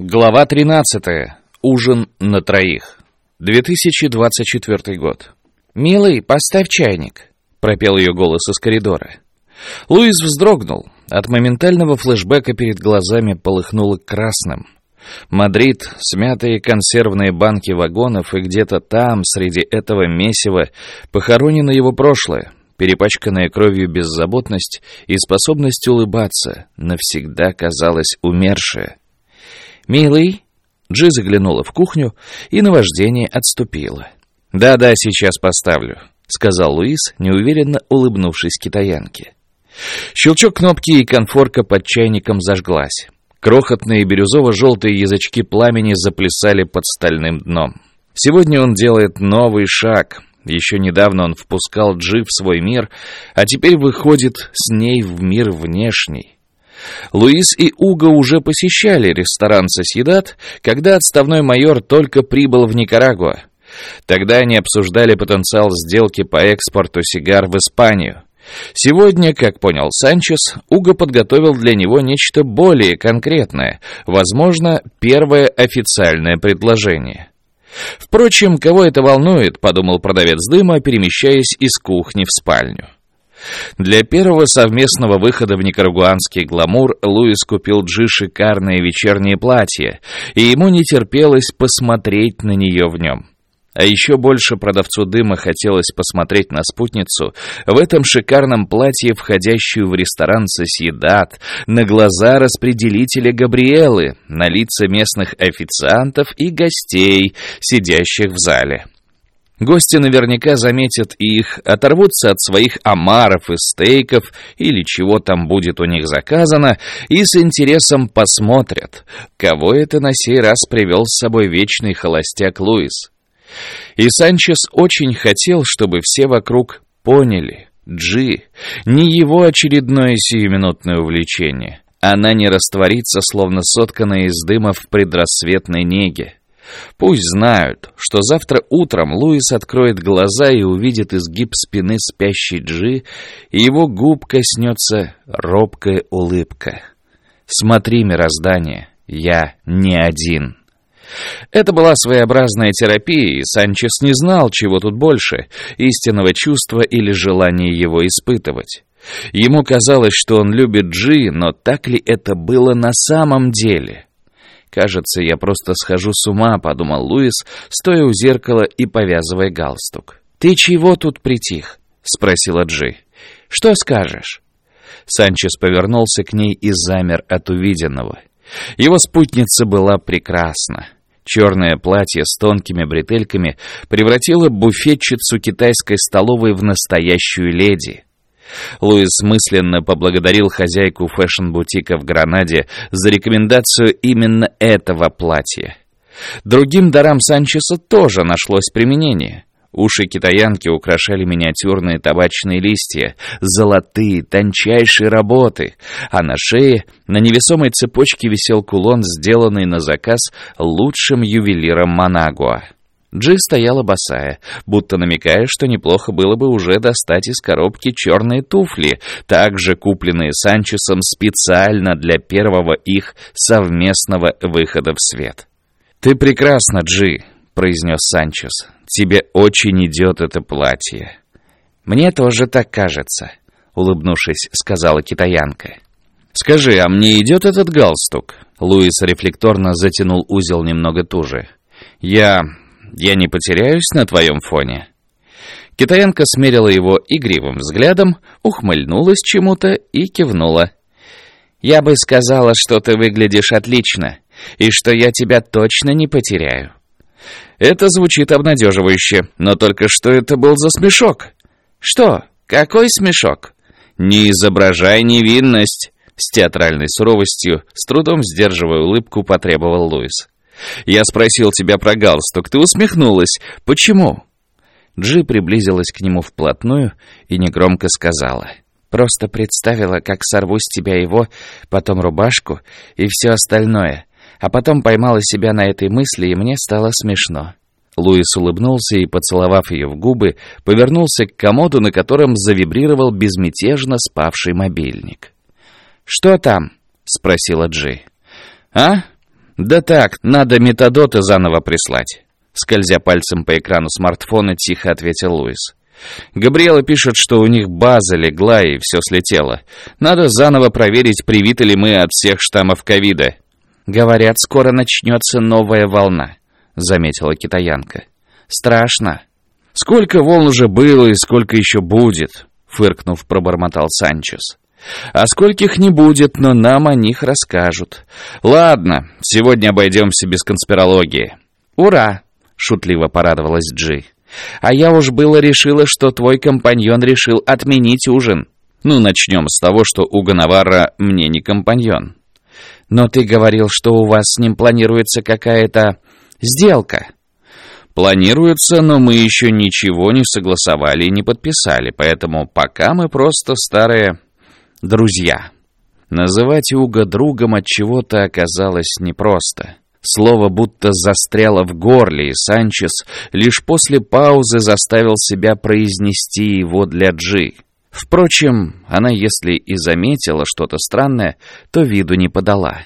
Глава 13. Ужин на троих. 2024 год. «Милый, поставь чайник», — пропел ее голос из коридора. Луис вздрогнул. От моментального флешбека перед глазами полыхнуло красным. Мадрид, смятые консервные банки вагонов, и где-то там, среди этого месива, похоронено его прошлое, перепачканная кровью беззаботность и способность улыбаться, навсегда казалась умершая. «Милый?» Джи заглянула в кухню, и наваждение отступило. «Да-да, сейчас поставлю», — сказал Луис, неуверенно улыбнувшись китаянке. Щелчок кнопки, и конфорка под чайником зажглась. Крохотные бирюзово-желтые язычки пламени заплясали под стальным дном. Сегодня он делает новый шаг. Еще недавно он впускал Джи в свой мир, а теперь выходит с ней в мир внешний. Луис и Уго уже посещали ресторан «Соседат», когда отставной майор только прибыл в Никарагуа. Тогда они обсуждали потенциал сделки по экспорту сигар в Испанию. Сегодня, как понял Санчес, Уго подготовил для него нечто более конкретное, возможно, первое официальное предложение. Впрочем, кого это волнует, подумал продавец дыма, перемещаясь из кухни в спальню. Для первого совместного выхода в никарагуанский гламур Луис купил Джи шикарное вечернее платье, и ему не терпелось посмотреть на нее в нем. А еще больше продавцу дыма хотелось посмотреть на спутницу в этом шикарном платье, входящую в ресторан «Соседат», на глаза распределителя Габриэлы, на лица местных официантов и гостей, сидящих в зале. Гости наверняка заметят их, оторвутся от своих омаров и стейков или чего там будет у них заказано, и с интересом посмотрят, кого это на сей раз привел с собой вечный холостяк Луис. И Санчес очень хотел, чтобы все вокруг поняли, Джи не его очередное сиюминутное увлечение. Она не растворится, словно сотканная из дыма в предрассветной неге. Пусть знают, что завтра утром Луис откроет глаза и увидит изгиб спины спящей Джи, и его губ коснется робкая улыбка. «Смотри, мироздание, я не один». Это была своеобразная терапия, и Санчес не знал, чего тут больше — истинного чувства или желания его испытывать. Ему казалось, что он любит Джи, но так ли это было на самом деле? «Кажется, я просто схожу с ума», — подумал Луис, стоя у зеркала и повязывая галстук. «Ты чего тут притих?» — спросила Джи. «Что скажешь?» Санчес повернулся к ней и замер от увиденного. Его спутница была прекрасна. Черное платье с тонкими бретельками превратило буфетчицу китайской столовой в настоящую леди — Луис мысленно поблагодарил хозяйку фэшн-бутика в Гранаде за рекомендацию именно этого платья. Другим дарам Санчеса тоже нашлось применение. Уши китаянки украшали миниатюрные табачные листья, золотые, тончайшие работы, а на шее на невесомой цепочке висел кулон, сделанный на заказ лучшим ювелиром Манагуа. Джи стояла босая, будто намекая, что неплохо было бы уже достать из коробки черные туфли, также купленные Санчесом специально для первого их совместного выхода в свет. «Ты прекрасна, Джи», — произнес Санчес. «Тебе очень идет это платье». «Мне тоже так кажется», — улыбнувшись, сказала китаянка. «Скажи, а мне идет этот галстук?» Луис рефлекторно затянул узел немного туже. «Я я не потеряюсь на твоем фоне». Китаянка смерила его игривым взглядом, ухмыльнулась чему-то и кивнула. «Я бы сказала, что ты выглядишь отлично, и что я тебя точно не потеряю». Это звучит обнадеживающе, но только что это был за смешок? Что? Какой смешок? Не изображай невинность, с театральной суровостью, с трудом сдерживая улыбку, потребовал Луис. Я спросил тебя про галстук, ты усмехнулась. Почему?» Джи приблизилась к нему вплотную и негромко сказала. «Просто представила, как сорву с тебя его, потом рубашку и все остальное, а потом поймала себя на этой мысли, и мне стало смешно». Луис улыбнулся и, поцеловав ее в губы, повернулся к комоду, на котором завибрировал безмятежно спавший мобильник. «Что там?» — спросила Джи. «А? «Да так, надо метадоты заново прислать», — скользя пальцем по экрану смартфона, тихо ответил Луис. «Габриэла пишет, что у них база легла и все слетело. Надо заново проверить, привиты ли мы от всех штаммов ковида». «Говорят, скоро начнется новая волна», — заметила китаянка. «Страшно». «Сколько волн уже было и сколько еще будет?» — фыркнув, пробормотал Санчес. «А скольких не будет, но нам о них расскажут. Ладно, сегодня обойдемся без конспирологии». «Ура!» — шутливо порадовалась Джи. «А я уж было решила, что твой компаньон решил отменить ужин». «Ну, начнем с того, что Уго Наварра мне не компаньон». «Но ты говорил, что у вас с ним планируется какая-то сделка». «Планируется, но мы еще ничего не согласовали и не подписали, поэтому пока мы просто старые друзья». Называть Уга другом от чего-то оказалось непросто. Слово будто застряло в горле, и Санчес лишь после паузы заставил себя произнести его для Джи. Впрочем, она, если и заметила что-то странное, то виду не подала.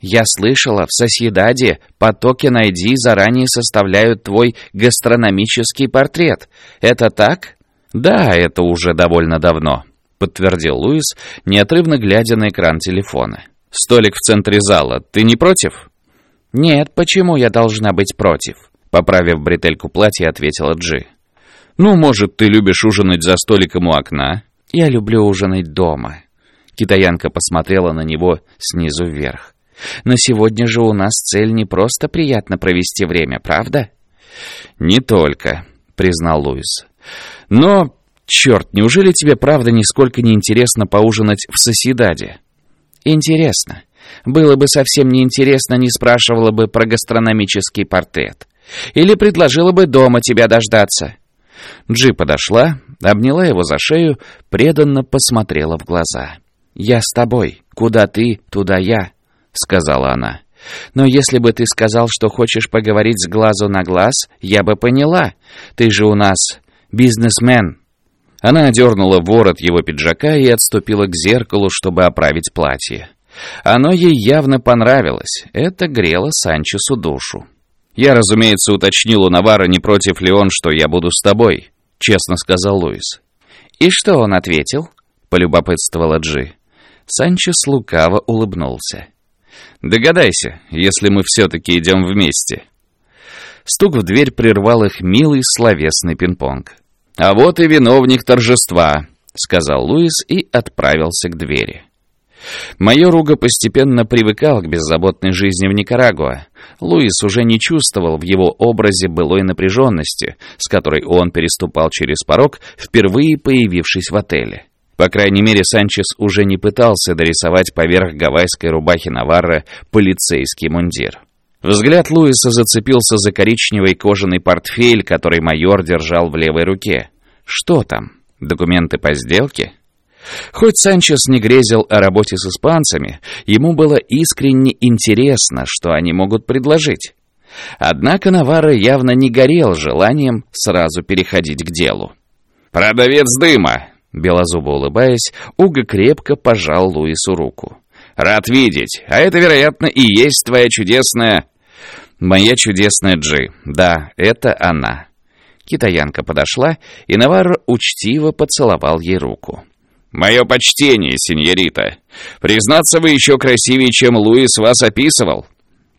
«Я слышала, в Соседаде потоки найди заранее составляют твой гастрономический портрет. Это так?» «Да, это уже довольно давно», — подтвердил Луис, неотрывно глядя на экран телефона. «Столик в центре зала. Ты не против?» «Нет, почему я должна быть против?» Поправив бретельку платья, ответила Джи. «Ну, может, ты любишь ужинать за столиком у окна?» «Я люблю ужинать дома». Китаянка посмотрела на него снизу вверх. «Но сегодня же у нас цель не просто приятно провести время, правда?» «Не только», — признал Луис. «Но, черт, неужели тебе правда нисколько не интересно поужинать в Соседаде?» «Интересно. Было бы совсем неинтересно, не спрашивала бы про гастрономический портрет. Или предложила бы дома тебя дождаться». Джи подошла, обняла его за шею, преданно посмотрела в глаза. «Я с тобой. Куда ты, туда я», — сказала она. «Но если бы ты сказал, что хочешь поговорить с глазу на глаз, я бы поняла. Ты же у нас бизнесмен». Она одернула ворот его пиджака и отступила к зеркалу, чтобы оправить платье. Оно ей явно понравилось. Это грело Санчесу душу. «Я, разумеется, уточнил у Навара, не против ли он, что я буду с тобой», — честно сказал Луис. «И что он ответил?» — полюбопытствовала Джи. Санчес лукаво улыбнулся. «Догадайся, если мы все-таки идем вместе». Стук в дверь прервал их милый словесный пинг-понг. «А вот и виновник торжества», — сказал Луис и отправился к двери. Майор Уго постепенно привыкал к беззаботной жизни в Никарагуа. Луис уже не чувствовал в его образе былой напряженности, с которой он переступал через порог, впервые появившись в отеле. По крайней мере, Санчес уже не пытался дорисовать поверх гавайской рубахи Наварра полицейский мундир. Взгляд Луиса зацепился за коричневый кожаный портфель, который майор держал в левой руке. Что там? Документы по сделке? Хоть Санчес не грезил о работе с испанцами, ему было искренне интересно, что они могут предложить. Однако Наварро явно не горел желанием сразу переходить к делу. «Продавец дыма!» Белозубо улыбаясь, Уго крепко пожал Луису руку. «Рад видеть, а это, вероятно, и есть твоя чудесная...» «Моя чудесная Джи. Да, это она». Китаянка подошла, и Наварро учтиво поцеловал ей руку. «Мое почтение, сеньорита. Признаться, вы еще красивее, чем Луис вас описывал».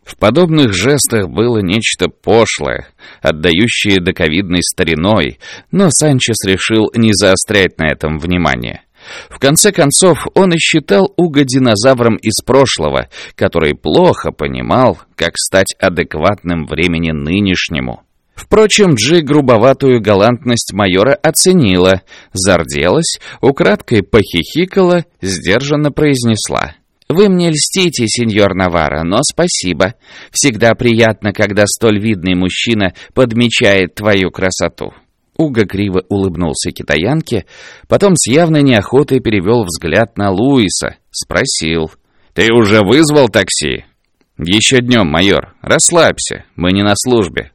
В подобных жестах было нечто пошлое, отдающее доковидной стариной, но Санчес решил не заострять на этом внимание. В конце концов, он и считал Уго динозавром из прошлого, который плохо понимал, как стать адекватным времени нынешнему. Впрочем, Джи грубоватую галантность майора оценила, зарделась, украдкой похихикала, сдержанно произнесла. «Вы мне льстите, сеньор Навара, но спасибо. Всегда приятно, когда столь видный мужчина подмечает твою красоту». Уго криво улыбнулся китаянке, потом с явной неохотой перевел взгляд на Луиса, спросил. «Ты уже вызвал такси?» «Еще днем, майор. Расслабься, мы не на службе».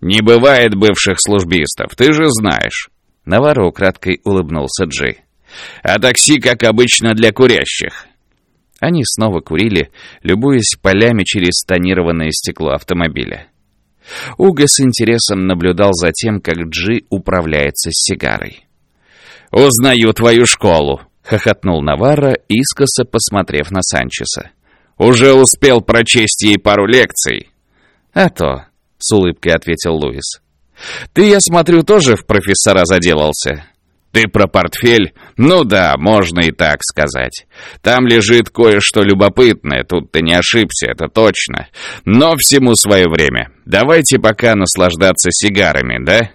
«Не бывает бывших службистов, ты же знаешь». Наваро украдкой улыбнулся Джи. «А такси, как обычно, для курящих». Они снова курили, любуясь полями через тонированное стекло автомобиля. Уго с интересом наблюдал за тем, как Джи управляется с сигарой. «Узнаю твою школу!» — хохотнул Наварро, искоса посмотрев на Санчеса. «Уже успел прочесть ей пару лекций». «А то», — с улыбкой ответил Луис. «Ты, я смотрю, тоже в профессора заделался?» «Ты про портфель? Ну да, можно и так сказать. Там лежит кое-что любопытное, тут ты не ошибся, это точно. Но всему свое время. Давайте пока наслаждаться сигарами, да?»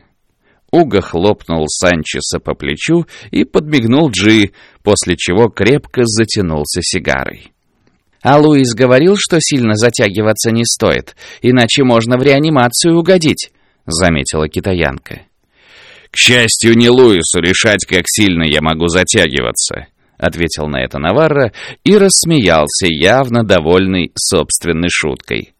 Уго хлопнул Санчеса по плечу и подмигнул Джи, после чего крепко затянулся сигарой. «А Луис говорил, что сильно затягиваться не стоит, иначе можно в реанимацию угодить», — заметила китаянка. «К счастью, не Луису решать, как сильно я могу затягиваться», — ответил на это Наварро и рассмеялся, явно довольный собственной шуткой.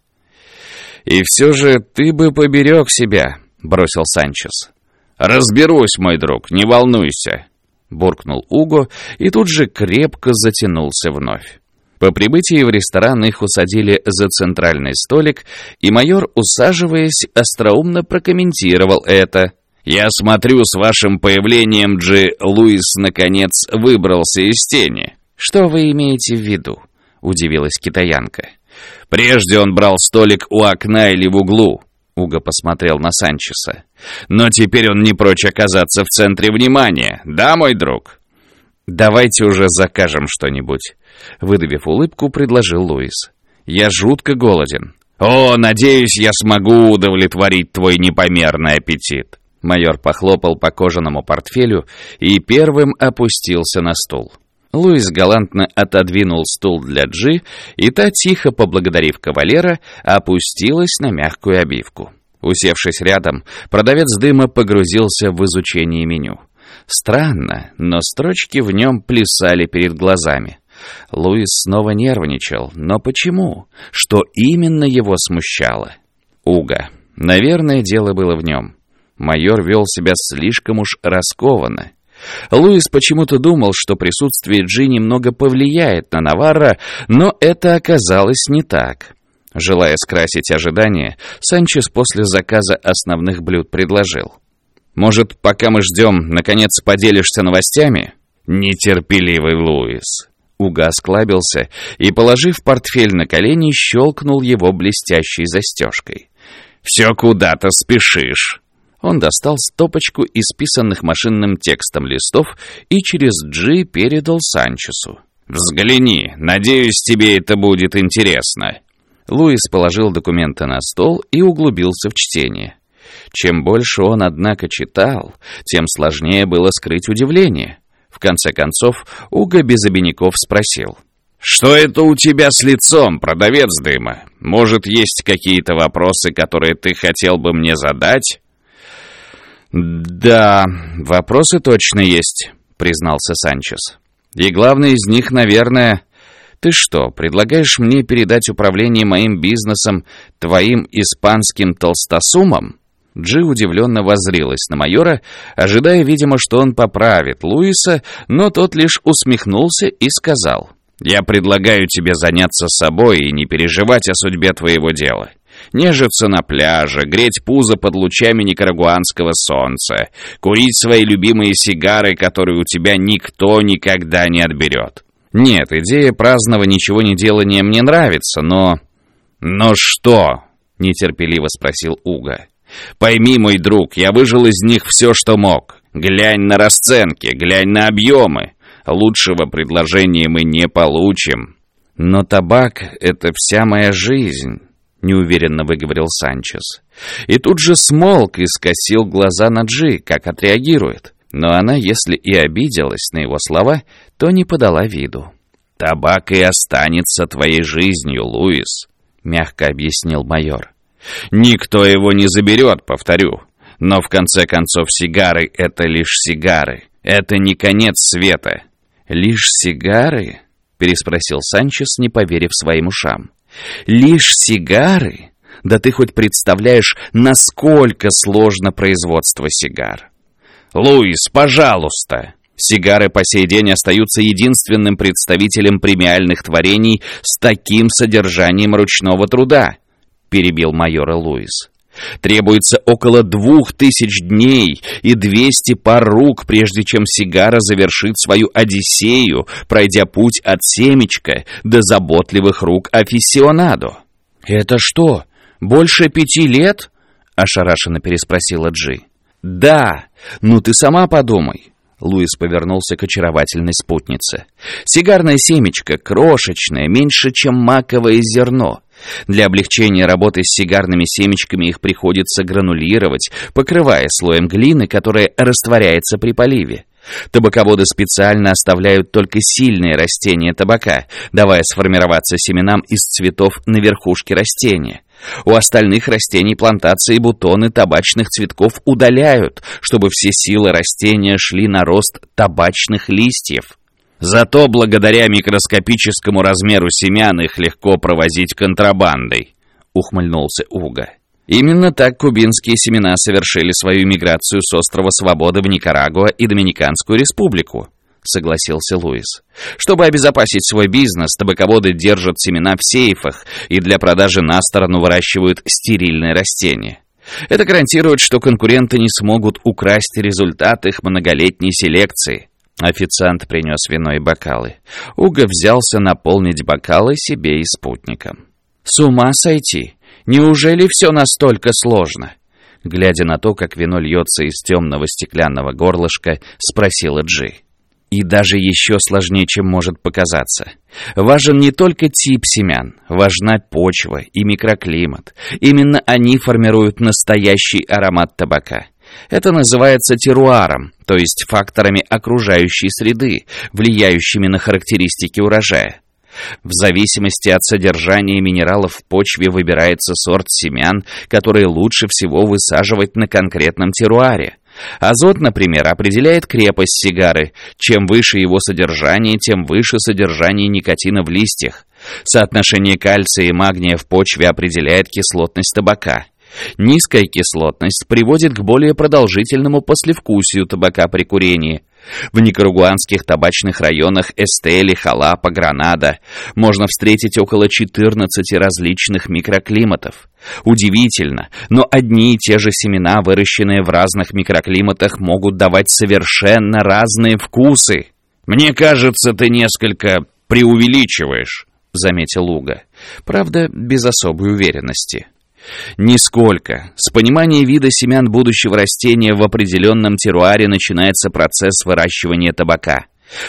«И все же ты бы поберег себя», — бросил Санчес. «Разберусь, мой друг, не волнуйся», — буркнул Уго и тут же крепко затянулся вновь. По прибытии в ресторан их усадили за центральный столик, и майор, усаживаясь, остроумно прокомментировал это — «Я смотрю, с вашим появлением Джи Луис, наконец, выбрался из тени». «Что вы имеете в виду?» — удивилась китаянка. «Прежде он брал столик у окна или в углу», — Уго посмотрел на Санчеса. «Но теперь он не прочь оказаться в центре внимания, да, мой друг?» «Давайте уже закажем что-нибудь», — выдавив улыбку, предложил Луис. «Я жутко голоден». «О, надеюсь, я смогу удовлетворить твой непомерный аппетит». Майор похлопал по кожаному портфелю и первым опустился на стул. Луис галантно отодвинул стул для Джи, и та, тихо поблагодарив кавалера, опустилась на мягкую обивку. Усевшись рядом, продавец дыма погрузился в изучение меню. Странно, но строчки в нем плясали перед глазами. Луис снова нервничал, но почему? Что именно его смущало? Уга. Наверное, дело было в нем. Майор вел себя слишком уж раскованно. Луис почему-то думал, что присутствие Джи немного повлияет на Наварра, но это оказалось не так. Желая скрасить ожидания, Санчес после заказа основных блюд предложил. «Может, пока мы ждем, наконец поделишься новостями?» «Нетерпеливый Луис!» Уга склабился и, положив портфель на колени, щелкнул его блестящей застежкой. «Все куда-то спешишь!» Он достал стопочку исписанных машинным текстом листов и через Джи передал Санчесу. «Взгляни, надеюсь, тебе это будет интересно». Луис положил документы на стол и углубился в чтение. Чем больше он, однако, читал, тем сложнее было скрыть удивление. В конце концов, Уго без обиняков спросил. «Что это у тебя с лицом, продавец дыма? Может, есть какие-то вопросы, которые ты хотел бы мне задать?» «Да, вопросы точно есть», — признался Санчес. «И главный из них, наверное...» «Ты что, предлагаешь мне передать управление моим бизнесом твоим испанским толстосумом?» Джи удивленно возрилась на майора, ожидая, видимо, что он поправит Луиса, но тот лишь усмехнулся и сказал. «Я предлагаю тебе заняться собой и не переживать о судьбе твоего дела нежиться на пляже, греть пузо под лучами никарагуанского солнца, курить свои любимые сигары, которые у тебя никто никогда не отберет. Нет, идея праздного ничего не делания мне нравится, но... «Но что?» — нетерпеливо спросил Уга. «Пойми, мой друг, я выжил из них все, что мог. Глянь на расценки, глянь на объемы. Лучшего предложения мы не получим». «Но табак — это вся моя жизнь». — неуверенно выговорил Санчес. И тут же смолк и скосил глаза на Джи, как отреагирует. Но она, если и обиделась на его слова, то не подала виду. «Табак и останется твоей жизнью, Луис», — мягко объяснил майор. «Никто его не заберет, повторю. Но в конце концов сигары — это лишь сигары. Это не конец света». «Лишь сигары?» — переспросил Санчес, не поверив своим ушам. Лишь сигары? Да ты хоть представляешь, насколько сложно производство сигар. «Луис, пожалуйста!» Сигары по сей день остаются единственным представителем премиальных творений с таким содержанием ручного труда, перебил майора Луис. Требуется около двух тысяч дней и двести пар рук, прежде чем сигара завершит свою одиссею, пройдя путь от семечка до заботливых рук афиссионадо. «Это что, больше пяти лет?» — ошарашенно переспросила Джи. «Да, ну ты сама подумай». Луис повернулся к очаровательной спутнице. «Сигарное семечко, крошечное, меньше, чем маковое зерно. Для облегчения работы с сигарными семечками их приходится гранулировать, покрывая слоем глины, которая растворяется при поливе. Табаководы специально оставляют только сильные растения табака, давая сформироваться семенам из цветов на верхушке растения. У остальных растений плантации бутоны табачных цветков удаляют, чтобы все силы растения шли на рост табачных листьев. Зато благодаря микроскопическому размеру семян их легко провозить контрабандой, ухмыльнулся Уга. Именно так кубинские семена совершили свою миграцию с острова Свободы в Никарагуа и Доминиканскую республику, согласился Луис. Чтобы обезопасить свой бизнес, табаководы держат семена в сейфах и для продажи на сторону выращивают стерильные растения. Это гарантирует, что конкуренты не смогут украсть результат их многолетней селекции. Официант принес вино и бокалы. Уго взялся наполнить бокалы себе и спутникам. «С ума сойти! Неужели все настолько сложно?» Глядя на то, как вино льется из темного стеклянного горлышка, спросила Джи. И даже еще сложнее, чем может показаться. Важен не только тип семян, важна почва и микроклимат. Именно они формируют настоящий аромат табака. Это называется теруаром, то есть факторами окружающей среды, влияющими на характеристики урожая. В зависимости от содержания минералов в почве выбирается сорт семян, которые лучше всего высаживать на конкретном теруаре. Азот, например, определяет крепость сигары. Чем выше его содержание, тем выше содержание никотина в листьях. Соотношение кальция и магния в почве определяет кислотность табака. Низкая кислотность приводит к более продолжительному послевкусию табака при курении. В никарагуанских табачных районах Эстели, Халапа, Гранада можно встретить около 14 различных микроклиматов. Удивительно, но одни и те же семена, выращенные в разных микроклиматах, могут давать совершенно разные вкусы. «Мне кажется, ты несколько преувеличиваешь», — заметил Луга. Правда, без особой уверенности. Нисколько. С понимания вида семян будущего растения в определенном теруаре начинается процесс выращивания табака.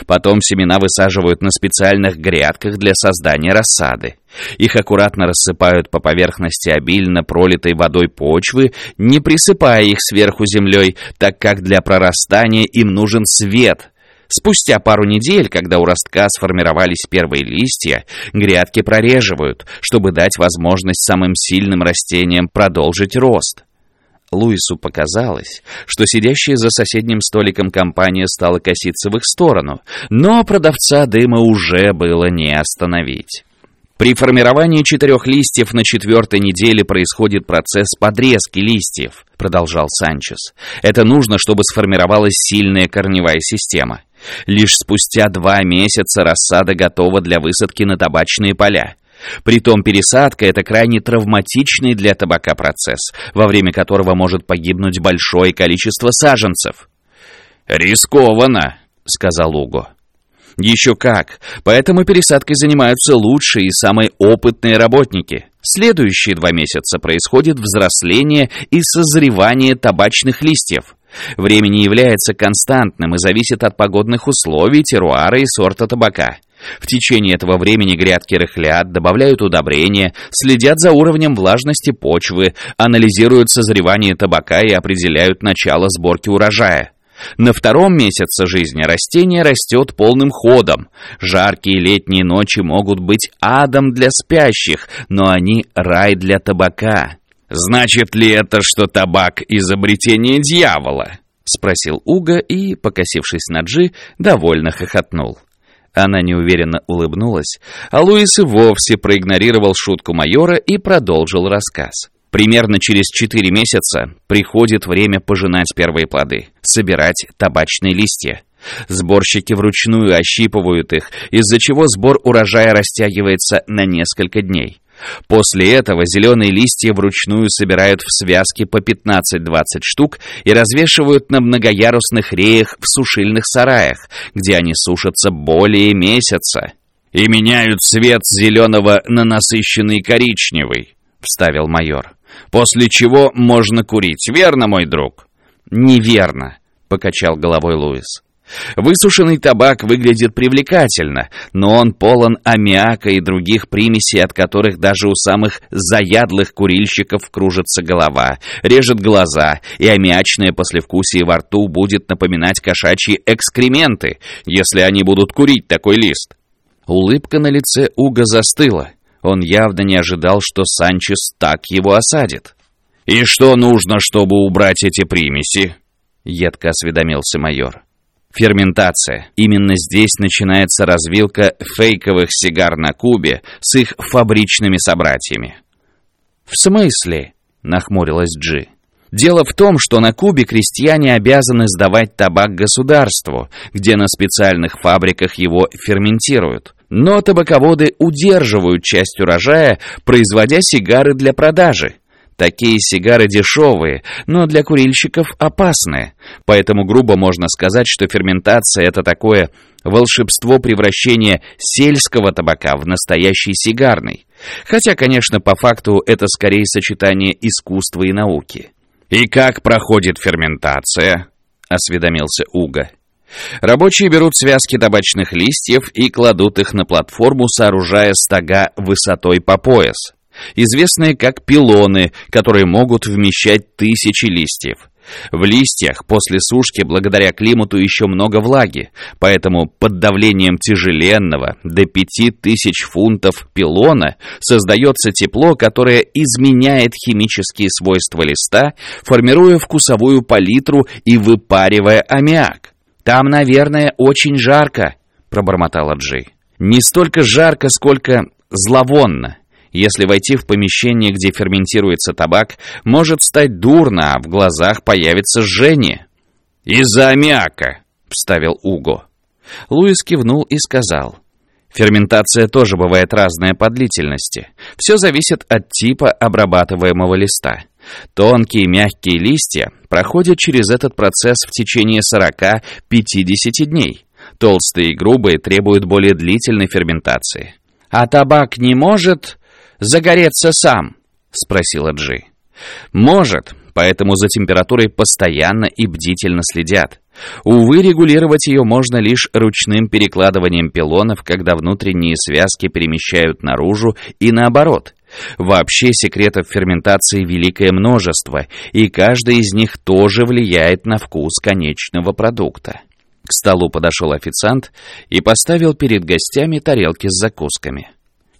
Потом семена высаживают на специальных грядках для создания рассады. Их аккуратно рассыпают по поверхности обильно пролитой водой почвы, не присыпая их сверху землей, так как для прорастания им нужен свет, Спустя пару недель, когда у ростка сформировались первые листья, грядки прореживают, чтобы дать возможность самым сильным растениям продолжить рост. Луису показалось, что сидящая за соседним столиком компания стала коситься в их сторону, но продавца дыма уже было не остановить. При формировании четырех листьев на четвертой неделе происходит процесс подрезки листьев, продолжал Санчес. Это нужно, чтобы сформировалась сильная корневая система. Лишь спустя два месяца рассада готова для высадки на табачные поля. Притом пересадка – это крайне травматичный для табака процесс, во время которого может погибнуть большое количество саженцев. «Рискованно», — сказал Уго. «Еще как. Поэтому пересадкой занимаются лучшие и самые опытные работники. Следующие два месяца происходит взросление и созревание табачных листьев. Время не является константным и зависит от погодных условий, теруара и сорта табака. В течение этого времени грядки рыхлят, добавляют удобрения, следят за уровнем влажности почвы, анализируют созревание табака и определяют начало сборки урожая. На втором месяце жизни растение растет полным ходом. Жаркие летние ночи могут быть адом для спящих, но они рай для табака. «Значит ли это, что табак — изобретение дьявола?» — спросил Уга и, покосившись на Джи, довольно хохотнул. Она неуверенно улыбнулась, а Луис и вовсе проигнорировал шутку майора и продолжил рассказ. Примерно через четыре месяца приходит время пожинать первые плоды, собирать табачные листья. Сборщики вручную ощипывают их, из-за чего сбор урожая растягивается на несколько дней. После этого зеленые листья вручную собирают в связки по 15-20 штук и развешивают на многоярусных реях в сушильных сараях, где они сушатся более месяца. «И меняют цвет зеленого на насыщенный коричневый», — вставил майор. «После чего можно курить, верно, мой друг?» «Неверно», — покачал головой Луис. Высушенный табак выглядит привлекательно, но он полон аммиака и других примесей, от которых даже у самых заядлых курильщиков кружится голова, режет глаза, и аммиачное послевкусие во рту будет напоминать кошачьи экскременты, если они будут курить такой лист. Улыбка на лице Уга застыла. Он явно не ожидал, что Санчес так его осадит. «И что нужно, чтобы убрать эти примеси?» — едко осведомился майор. Ферментация. Именно здесь начинается развилка фейковых сигар на Кубе с их фабричными собратьями. «В смысле?» — нахмурилась Джи. Дело в том, что на Кубе крестьяне обязаны сдавать табак государству, где на специальных фабриках его ферментируют. Но табаководы удерживают часть урожая, производя сигары для продажи. Такие сигары дешевые, но для курильщиков опасные. Поэтому грубо можно сказать, что ферментация — это такое волшебство превращения сельского табака в настоящий сигарный. Хотя, конечно, по факту это скорее сочетание искусства и науки. «И как проходит ферментация?» — осведомился Уга. Рабочие берут связки табачных листьев и кладут их на платформу, сооружая стога высотой по пояс известные как пилоны, которые могут вмещать тысячи листьев. В листьях после сушки благодаря климату еще много влаги, поэтому под давлением тяжеленного до 5000 фунтов пилона создается тепло, которое изменяет химические свойства листа, формируя вкусовую палитру и выпаривая аммиак. «Там, наверное, очень жарко», — пробормотала Джей. «Не столько жарко, сколько зловонно. Если войти в помещение, где ферментируется табак, может стать дурно, а в глазах появится жжение. «Из-за аммиака», — вставил Уго. Луис кивнул и сказал. Ферментация тоже бывает разная по длительности. Все зависит от типа обрабатываемого листа. Тонкие мягкие листья проходят через этот процесс в течение 40-50 дней. Толстые и грубые требуют более длительной ферментации. А табак не может загореться сам?» — спросила Джи. «Может, поэтому за температурой постоянно и бдительно следят. Увы, регулировать ее можно лишь ручным перекладыванием пилонов, когда внутренние связки перемещают наружу и наоборот. Вообще секретов ферментации великое множество, и каждый из них тоже влияет на вкус конечного продукта». К столу подошел официант и поставил перед гостями тарелки с закусками.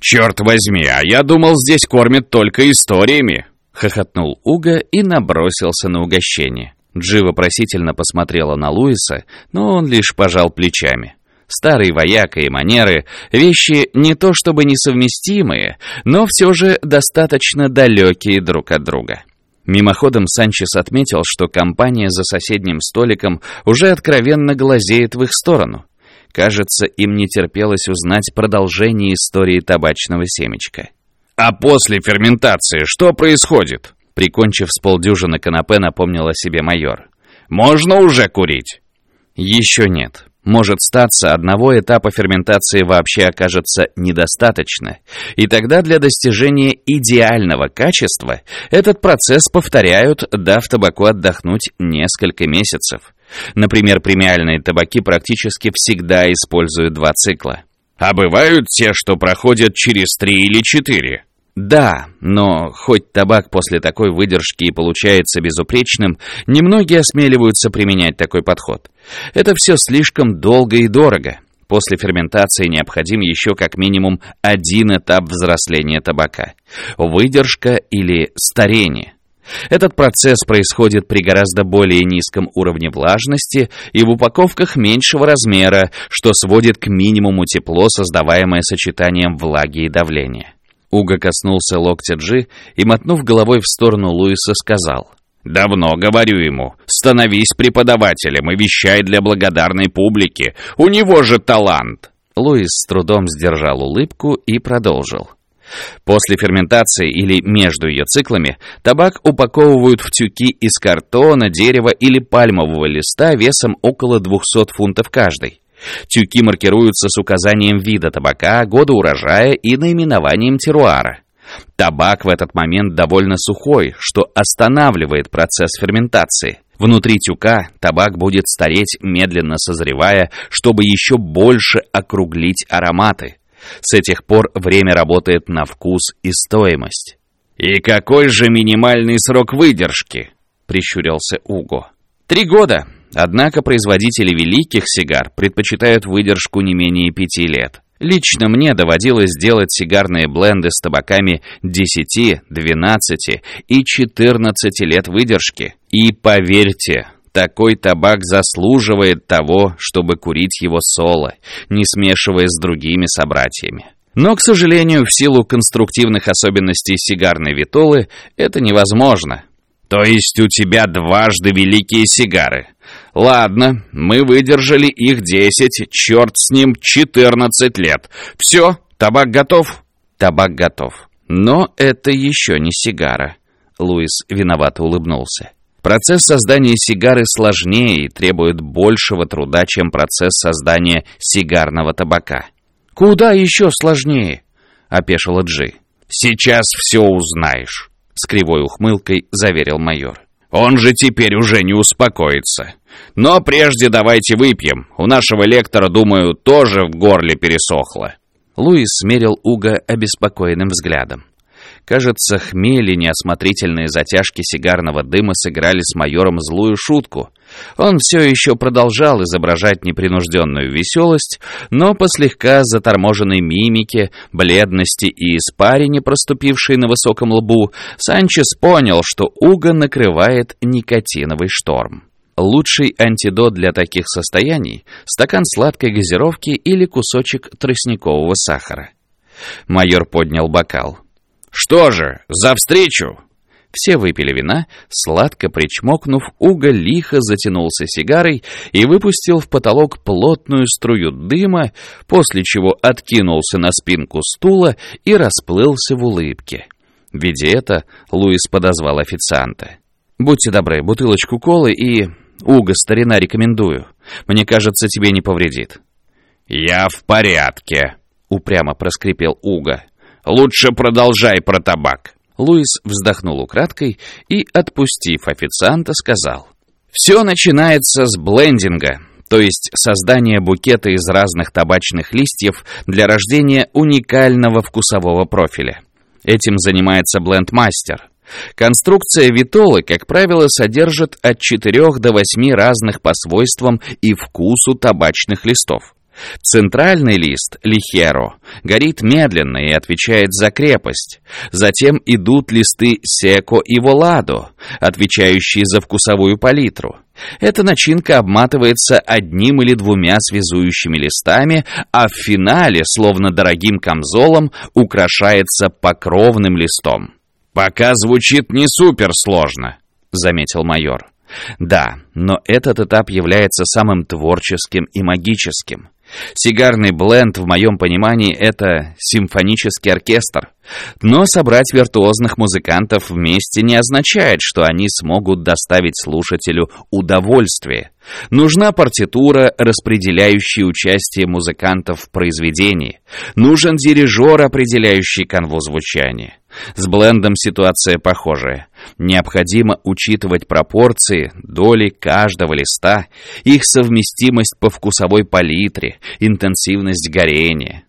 «Черт возьми, а я думал, здесь кормят только историями!» — хохотнул Уга и набросился на угощение. Джи вопросительно посмотрела на Луиса, но он лишь пожал плечами. Старый вояка и манеры — вещи не то чтобы несовместимые, но все же достаточно далекие друг от друга. Мимоходом Санчес отметил, что компания за соседним столиком уже откровенно глазеет в их сторону. Кажется, им не терпелось узнать продолжение истории табачного семечка. «А после ферментации что происходит?» Прикончив с полдюжины канапе, напомнил о себе майор. «Можно уже курить?» «Еще нет. Может статься, одного этапа ферментации вообще окажется недостаточно, и тогда для достижения идеального качества этот процесс повторяют, дав табаку отдохнуть несколько месяцев. Например, премиальные табаки практически всегда используют два цикла. А бывают те, что проходят через три или четыре. Да, но хоть табак после такой выдержки и получается безупречным, немногие осмеливаются применять такой подход. Это все слишком долго и дорого. После ферментации необходим еще как минимум один этап взросления табака. Выдержка или старение. Этот процесс происходит при гораздо более низком уровне влажности и в упаковках меньшего размера, что сводит к минимуму тепло, создаваемое сочетанием влаги и давления. Уга коснулся локтя Джи и, мотнув головой в сторону Луиса, сказал, Давно говорю ему, становись преподавателем и вещай для благодарной публики. У него же талант. Луис с трудом сдержал улыбку и продолжил. После ферментации или между ее циклами табак упаковывают в тюки из картона, дерева или пальмового листа весом около 200 фунтов каждый. Тюки маркируются с указанием вида табака, года урожая и наименованием теруара. Табак в этот момент довольно сухой, что останавливает процесс ферментации. Внутри тюка табак будет стареть, медленно созревая, чтобы еще больше округлить ароматы. С этих пор время работает на вкус и стоимость. «И какой же минимальный срок выдержки?» — прищурился Уго. «Три года. Однако производители великих сигар предпочитают выдержку не менее пяти лет. Лично мне доводилось делать сигарные бленды с табаками 10, 12 и 14 лет выдержки. И поверьте, такой табак заслуживает того, чтобы курить его соло, не смешивая с другими собратьями. Но, к сожалению, в силу конструктивных особенностей сигарной витолы это невозможно. То есть у тебя дважды великие сигары. Ладно, мы выдержали их десять, черт с ним, четырнадцать лет. Все, табак готов? Табак готов. Но это еще не сигара. Луис виновато улыбнулся. Процесс создания сигары сложнее и требует большего труда, чем процесс создания сигарного табака. «Куда еще сложнее?» — опешила Джи. «Сейчас все узнаешь». С кривой ухмылкой заверил майор. «Он же теперь уже не успокоится. Но прежде давайте выпьем. У нашего лектора, думаю, тоже в горле пересохло». Луис смерил Уга обеспокоенным взглядом. Кажется, хмель и неосмотрительные затяжки сигарного дыма сыграли с майором злую шутку. Он все еще продолжал изображать непринужденную веселость, но по слегка заторможенной мимике, бледности и испарине, проступившей на высоком лбу, Санчес понял, что Уга накрывает никотиновый шторм. Лучший антидот для таких состояний – стакан сладкой газировки или кусочек тростникового сахара. Майор поднял бокал. «Что же, за встречу!» Все выпили вина, сладко причмокнув, Уго лихо затянулся сигарой и выпустил в потолок плотную струю дыма, после чего откинулся на спинку стула и расплылся в улыбке. Видя это, Луис подозвал официанта. «Будьте добры, бутылочку колы и... Уго, старина, рекомендую. Мне кажется, тебе не повредит». «Я в порядке», — упрямо проскрипел Уго. Лучше продолжай про табак». Луис вздохнул украдкой и, отпустив официанта, сказал. «Все начинается с блендинга, то есть создания букета из разных табачных листьев для рождения уникального вкусового профиля. Этим занимается блендмастер. Конструкция витолы, как правило, содержит от 4 до 8 разных по свойствам и вкусу табачных листов. Центральный лист, лихеро, горит медленно и отвечает за крепость. Затем идут листы секо и воладо, отвечающие за вкусовую палитру. Эта начинка обматывается одним или двумя связующими листами, а в финале, словно дорогим камзолом, украшается покровным листом. «Пока звучит не суперсложно», — заметил майор. Да, но этот этап является самым творческим и магическим. Сигарный бленд, в моем понимании, это симфонический оркестр. Но собрать виртуозных музыкантов вместе не означает, что они смогут доставить слушателю удовольствие. Нужна партитура, распределяющая участие музыкантов в произведении. Нужен дирижер, определяющий канву звучания. С блендом ситуация похожая. Необходимо учитывать пропорции, доли каждого листа, их совместимость по вкусовой палитре, интенсивность горения.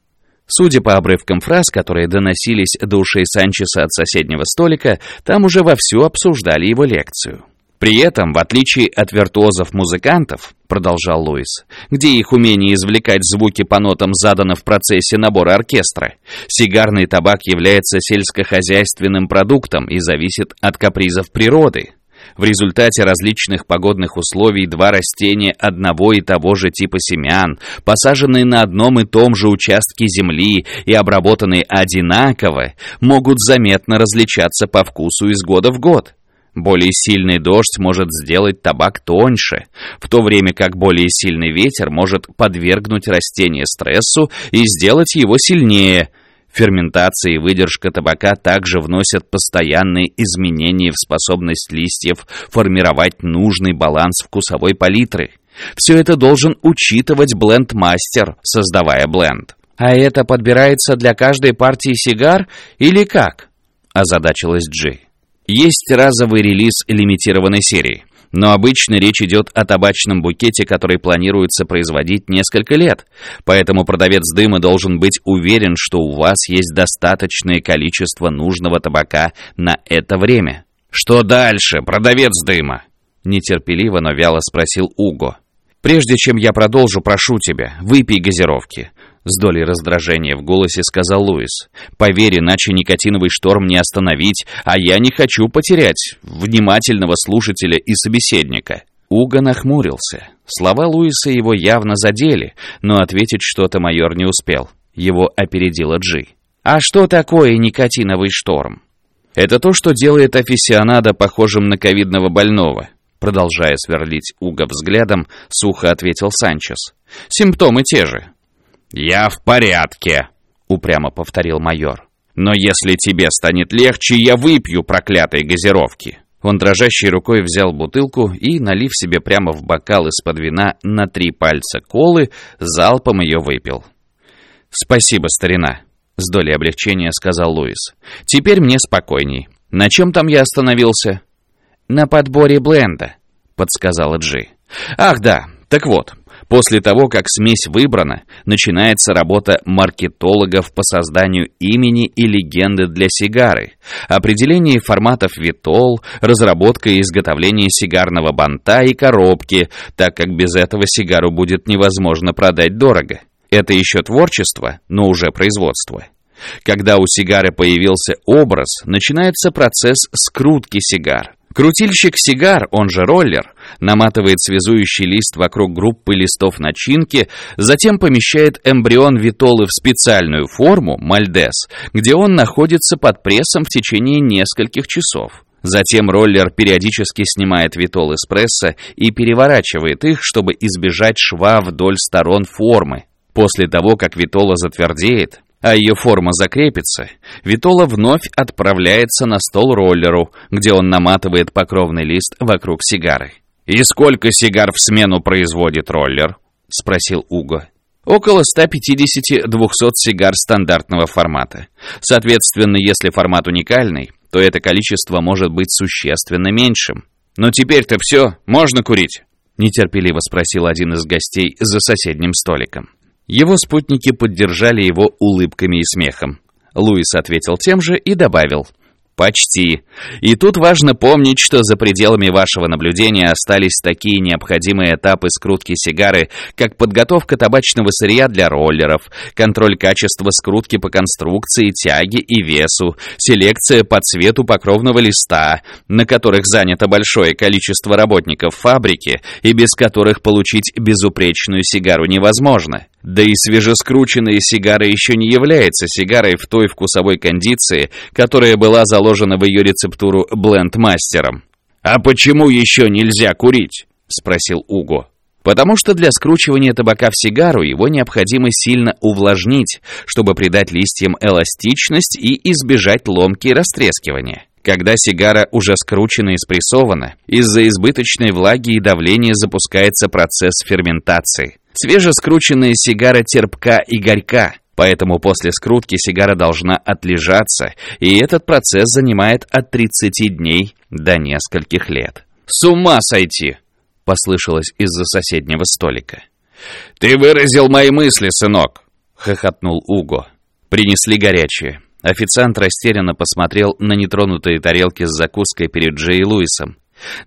Судя по обрывкам фраз, которые доносились до ушей Санчеса от соседнего столика, там уже вовсю обсуждали его лекцию. При этом, в отличие от виртуозов-музыкантов, продолжал Луис, где их умение извлекать звуки по нотам задано в процессе набора оркестра, сигарный табак является сельскохозяйственным продуктом и зависит от капризов природы. В результате различных погодных условий два растения одного и того же типа семян, посаженные на одном и том же участке земли и обработанные одинаково, могут заметно различаться по вкусу из года в год. Более сильный дождь может сделать табак тоньше, в то время как более сильный ветер может подвергнуть растение стрессу и сделать его сильнее. Ферментация и выдержка табака также вносят постоянные изменения в способность листьев формировать нужный баланс вкусовой палитры. Все это должен учитывать бленд-мастер, создавая бленд. «А это подбирается для каждой партии сигар или как?» – озадачилась Джи. Есть разовый релиз лимитированной серии, но обычно речь идет о табачном букете, который планируется производить несколько лет, поэтому продавец дыма должен быть уверен, что у вас есть достаточное количество нужного табака на это время. «Что дальше, продавец дыма?» Нетерпеливо, но вяло спросил Уго. «Прежде чем я продолжу, прошу тебя, выпей газировки. С долей раздражения в голосе сказал Луис. «Поверь, иначе никотиновый шторм не остановить, а я не хочу потерять внимательного слушателя и собеседника». Уга нахмурился. Слова Луиса его явно задели, но ответить что-то майор не успел. Его опередила Джи. «А что такое никотиновый шторм?» «Это то, что делает афисионада похожим на ковидного больного», продолжая сверлить Уга взглядом, сухо ответил Санчес. «Симптомы те же. «Я в порядке», — упрямо повторил майор. «Но если тебе станет легче, я выпью проклятой газировки». Он дрожащей рукой взял бутылку и, налив себе прямо в бокал из-под вина на три пальца колы, залпом ее выпил. «Спасибо, старина», — с долей облегчения сказал Луис. «Теперь мне спокойней. На чем там я остановился?» «На подборе бленда», — подсказала Джи. «Ах да, так вот, После того, как смесь выбрана, начинается работа маркетологов по созданию имени и легенды для сигары, определение форматов витол, разработка и изготовление сигарного банта и коробки, так как без этого сигару будет невозможно продать дорого. Это еще творчество, но уже производство. Когда у сигары появился образ, начинается процесс скрутки сигар – Крутильщик сигар, он же роллер, наматывает связующий лист вокруг группы листов начинки, затем помещает эмбрион витолы в специальную форму, мальдес, где он находится под прессом в течение нескольких часов. Затем роллер периодически снимает витол из пресса и переворачивает их, чтобы избежать шва вдоль сторон формы. После того, как витола затвердеет, а ее форма закрепится, Витола вновь отправляется на стол роллеру, где он наматывает покровный лист вокруг сигары. «И сколько сигар в смену производит роллер?» — спросил Уго. Около 150-200 сигар стандартного формата. Соответственно, если формат уникальный, то это количество может быть существенно меньшим. «Но теперь-то все, можно курить?» — нетерпеливо спросил один из гостей за соседним столиком. Его спутники поддержали его улыбками и смехом. Луис ответил тем же и добавил – Почти. И тут важно помнить, что за пределами вашего наблюдения остались такие необходимые этапы скрутки сигары, как подготовка табачного сырья для роллеров, контроль качества скрутки по конструкции, тяге и весу, селекция по цвету покровного листа, на которых занято большое количество работников фабрики и без которых получить безупречную сигару невозможно. Да и свежескрученная сигара еще не является сигарой в той вкусовой кондиции, которая была заложена в ее рецептуру блендмастером. «А почему еще нельзя курить?» — спросил Уго. Потому что для скручивания табака в сигару его необходимо сильно увлажнить, чтобы придать листьям эластичность и избежать ломки и растрескивания. Когда сигара уже скручена и спрессована, из-за избыточной влаги и давления запускается процесс ферментации. Свежескрученная сигара терпка и горька, поэтому после скрутки сигара должна отлежаться, и этот процесс занимает от 30 дней до нескольких лет. «С ума сойти!» — послышалось из-за соседнего столика. «Ты выразил мои мысли, сынок!» — хохотнул Уго. Принесли горячее. Официант растерянно посмотрел на нетронутые тарелки с закуской перед Джей Луисом.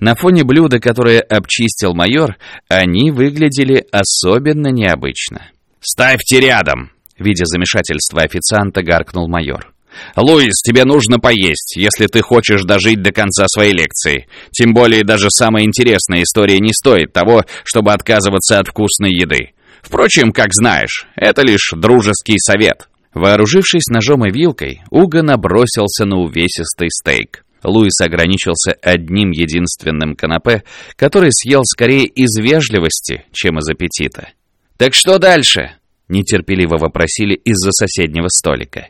На фоне блюда, которое обчистил майор, они выглядели особенно необычно. «Ставьте рядом!» Видя замешательство официанта, гаркнул майор. «Луис, тебе нужно поесть, если ты хочешь дожить до конца своей лекции. Тем более даже самая интересная история не стоит того, чтобы отказываться от вкусной еды. Впрочем, как знаешь, это лишь дружеский совет». Вооружившись ножом и вилкой, Уга набросился на увесистый стейк. Луис ограничился одним единственным канапе, который съел скорее из вежливости, чем из аппетита. «Так что дальше?» — нетерпеливо вопросили из-за соседнего столика.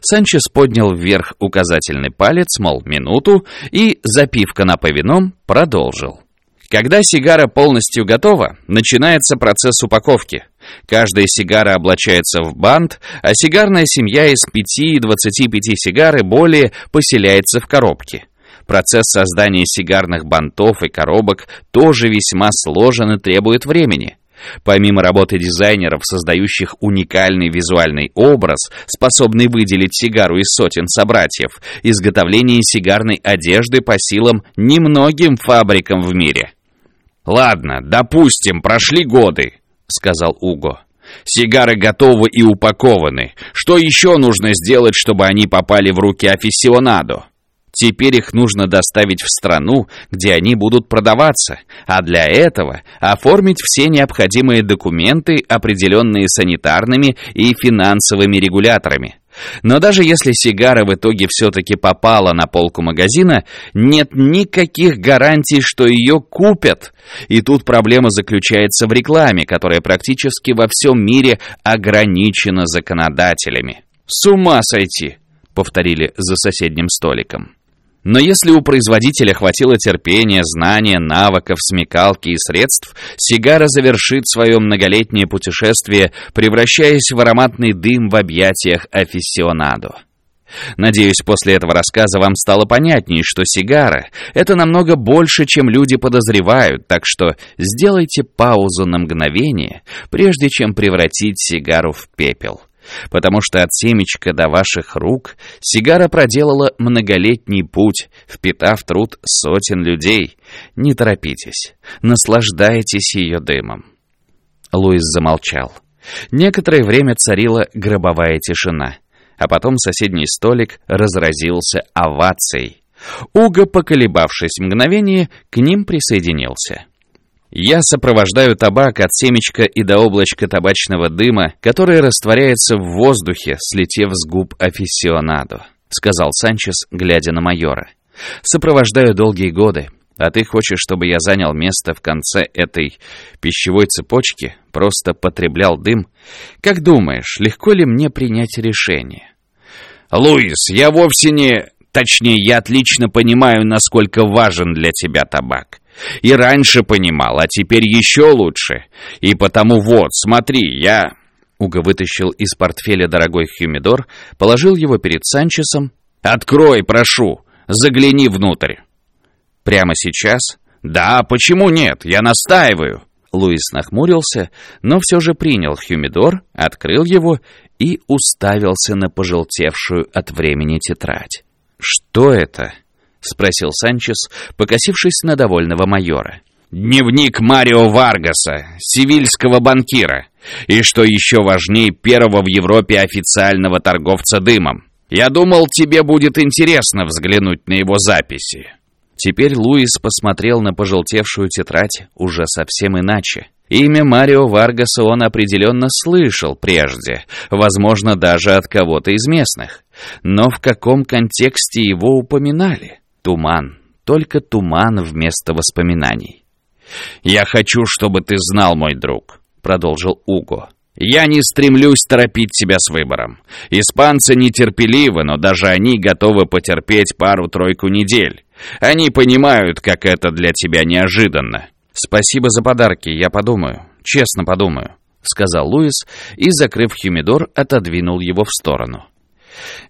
Санчес поднял вверх указательный палец, мол, минуту, и, запив канапе вином, продолжил. Когда сигара полностью готова, начинается процесс упаковки. Каждая сигара облачается в бант, а сигарная семья из 5 и 25 сигар и более поселяется в коробке. Процесс создания сигарных бантов и коробок тоже весьма сложен и требует времени. Помимо работы дизайнеров, создающих уникальный визуальный образ, способный выделить сигару из сотен собратьев, изготовление сигарной одежды по силам немногим фабрикам в мире. «Ладно, допустим, прошли годы», — сказал Уго. «Сигары готовы и упакованы. Что еще нужно сделать, чтобы они попали в руки афиссионадо?» Теперь их нужно доставить в страну, где они будут продаваться, а для этого оформить все необходимые документы, определенные санитарными и финансовыми регуляторами. Но даже если сигара в итоге все-таки попала на полку магазина, нет никаких гарантий, что ее купят. И тут проблема заключается в рекламе, которая практически во всем мире ограничена законодателями. «С ума сойти!» — повторили за соседним столиком. Но если у производителя хватило терпения, знания, навыков, смекалки и средств, сигара завершит свое многолетнее путешествие, превращаясь в ароматный дым в объятиях афиссионадо. Надеюсь, после этого рассказа вам стало понятнее, что сигара — это намного больше, чем люди подозревают, так что сделайте паузу на мгновение, прежде чем превратить сигару в пепел потому что от семечка до ваших рук сигара проделала многолетний путь, впитав труд сотен людей. Не торопитесь, наслаждайтесь ее дымом. Луис замолчал. Некоторое время царила гробовая тишина, а потом соседний столик разразился овацией. Уго, поколебавшись мгновение, к ним присоединился. Я сопровождаю табак от семечка и до облачка табачного дыма, которое растворяется в воздухе, слетев с губ афиссионадо», — сказал Санчес, глядя на майора. «Сопровождаю долгие годы, а ты хочешь, чтобы я занял место в конце этой пищевой цепочки, просто потреблял дым? Как думаешь, легко ли мне принять решение?» «Луис, я вовсе не...» Точнее, я отлично понимаю, насколько важен для тебя табак. И раньше понимал, а теперь еще лучше. И потому вот, смотри, я...» Уга вытащил из портфеля дорогой хюмидор, положил его перед Санчесом. «Открой, прошу! Загляни внутрь!» «Прямо сейчас?» «Да, почему нет? Я настаиваю!» Луис нахмурился, но все же принял хюмидор, открыл его и уставился на пожелтевшую от времени тетрадь. «Что это?» — спросил Санчес, покосившись на довольного майора. «Дневник Марио Варгаса, сивильского банкира, и, что еще важнее, первого в Европе официального торговца дымом. Я думал, тебе будет интересно взглянуть на его записи». Теперь Луис посмотрел на пожелтевшую тетрадь уже совсем иначе. Имя Марио Варгаса он определенно слышал прежде, возможно, даже от кого-то из местных. Но в каком контексте его упоминали? Туман. Только туман вместо воспоминаний. «Я хочу, чтобы ты знал, мой друг», — продолжил Уго. «Я не стремлюсь торопить себя с выбором. Испанцы нетерпеливы, но даже они готовы потерпеть пару-тройку недель. Они понимают, как это для тебя неожиданно». «Спасибо за подарки, я подумаю. Честно подумаю», — сказал Луис и, закрыв хюмидор, отодвинул его в сторону.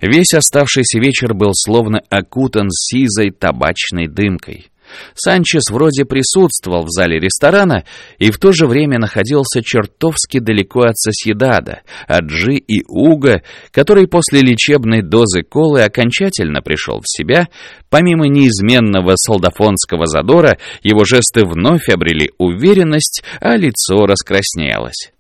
Весь оставшийся вечер был словно окутан сизой табачной дымкой. Санчес вроде присутствовал в зале ресторана и в то же время находился чертовски далеко от Соседада, от Джи и Уга, который после лечебной дозы колы окончательно пришел в себя, помимо неизменного солдафонского задора, его жесты вновь обрели уверенность, а лицо раскраснелось.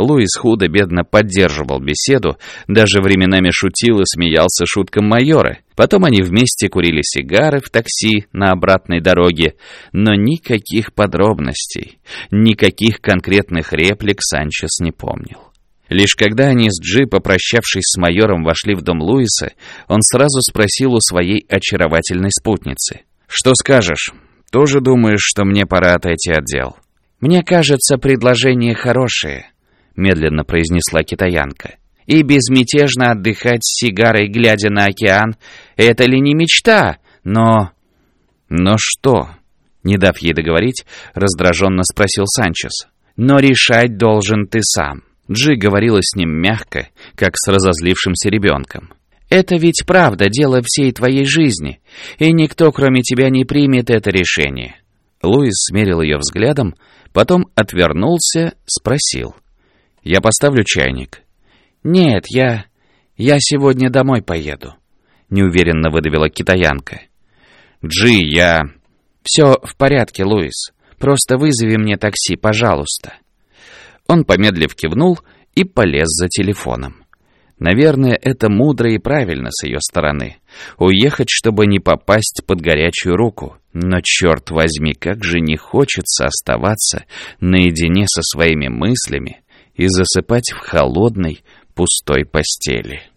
Луис худо-бедно поддерживал беседу, даже временами шутил и смеялся шуткам майора. Потом они вместе курили сигары в такси на обратной дороге, но никаких подробностей, никаких конкретных реплик Санчес не помнил. Лишь когда они с Джи, попрощавшись с майором, вошли в дом Луиса, он сразу спросил у своей очаровательной спутницы. «Что скажешь? Тоже думаешь, что мне пора отойти от дел?» «Мне кажется, предложение хорошее», — медленно произнесла китаянка. «И безмятежно отдыхать с сигарой, глядя на океан, это ли не мечта? Но...» «Но что?» Не дав ей договорить, раздраженно спросил Санчес. «Но решать должен ты сам». Джи говорила с ним мягко, как с разозлившимся ребенком. «Это ведь правда дело всей твоей жизни, и никто, кроме тебя, не примет это решение». Луис смерил ее взглядом, потом отвернулся, спросил. «Я поставлю чайник». «Нет, я... я сегодня домой поеду», — неуверенно выдавила китаянка. «Джи, я...» «Все в порядке, Луис. Просто вызови мне такси, пожалуйста». Он, помедлив, кивнул и полез за телефоном. Наверное, это мудро и правильно с ее стороны. Уехать, чтобы не попасть под горячую руку. Но, черт возьми, как же не хочется оставаться наедине со своими мыслями и засыпать в холодной, пустой постели.